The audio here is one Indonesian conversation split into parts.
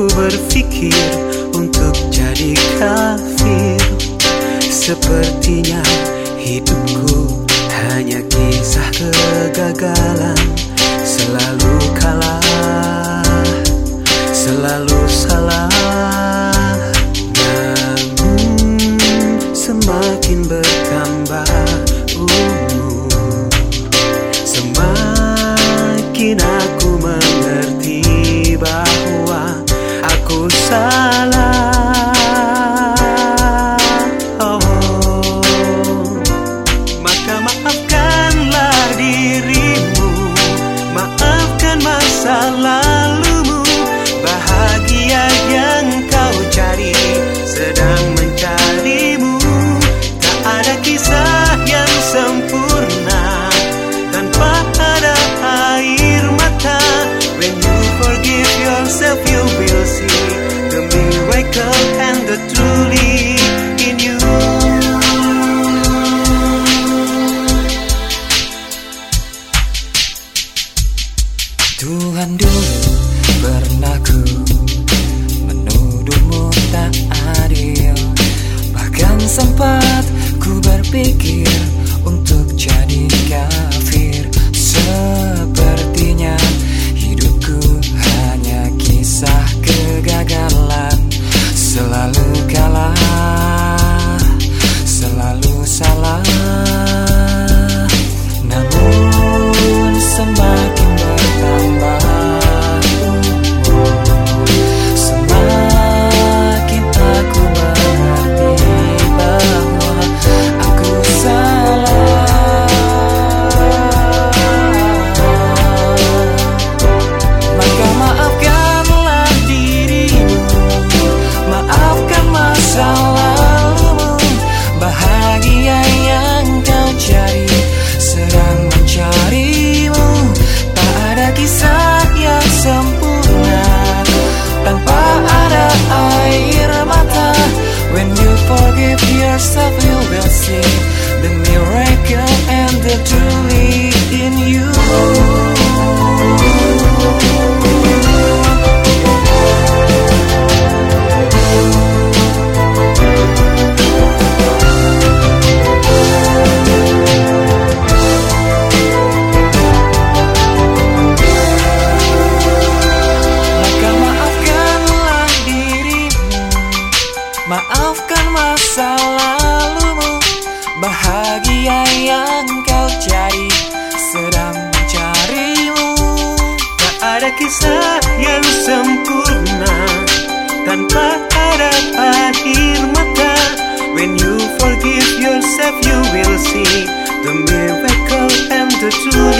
ku berpikir untuk jadi kafir. Sepertinya hidupku hanya kisah kegagalan. Selalu kalah, selalu salah Namun semakin bertambah umur Semakin yang sempurna. Tanpa ada air mata when you forgive yourself you will kisah yang sempurna tanpa ada akhir mata. When you forgive yourself, you will see the miracle and the truth.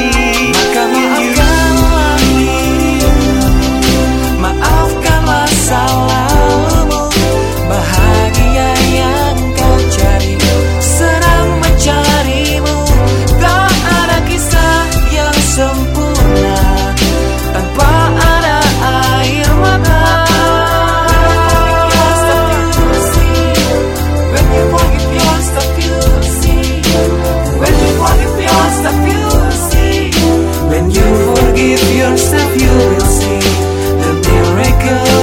of you will see the miracle.